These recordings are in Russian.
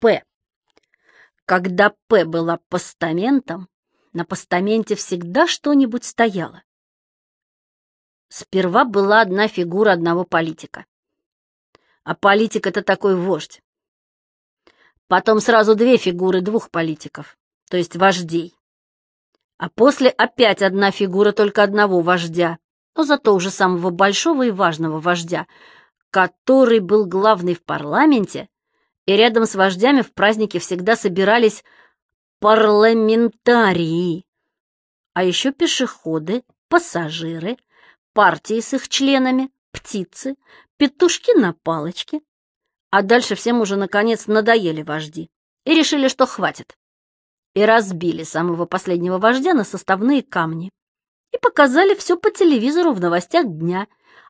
П. Когда П была постаментом, на постаменте всегда что-нибудь стояло. Сперва была одна фигура одного политика. А политик — это такой вождь. Потом сразу две фигуры двух политиков, то есть вождей. А после опять одна фигура только одного вождя, но зато уже самого большого и важного вождя, который был главный в парламенте, и рядом с вождями в празднике всегда собирались парламентарии, а еще пешеходы, пассажиры, партии с их членами, птицы, петушки на палочке. А дальше всем уже, наконец, надоели вожди и решили, что хватит. И разбили самого последнего вождя на составные камни. И показали все по телевизору в новостях дня.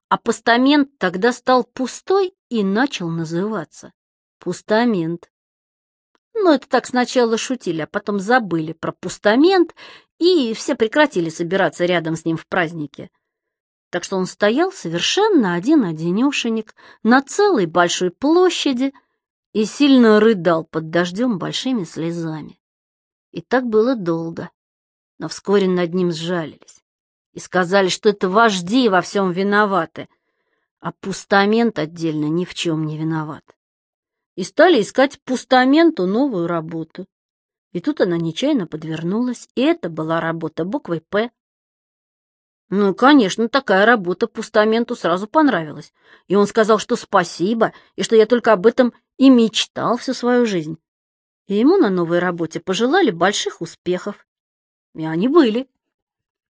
А постамент тогда стал пустой и начал называться пустамент. Но это так сначала шутили, а потом забыли про пустамент, и все прекратили собираться рядом с ним в празднике. Так что он стоял совершенно один-одинешенек на целой большой площади и сильно рыдал под дождем большими слезами. И так было долго, но вскоре над ним сжалились и сказали, что это вожди во всем виноваты, а пустамент отдельно ни в чем не виноват. И стали искать пустаменту новую работу. И тут она нечаянно подвернулась, и это была работа буквой «П». Ну, конечно, такая работа пустаменту сразу понравилась. И он сказал, что спасибо, и что я только об этом и мечтал всю свою жизнь. И ему на новой работе пожелали больших успехов. И они были.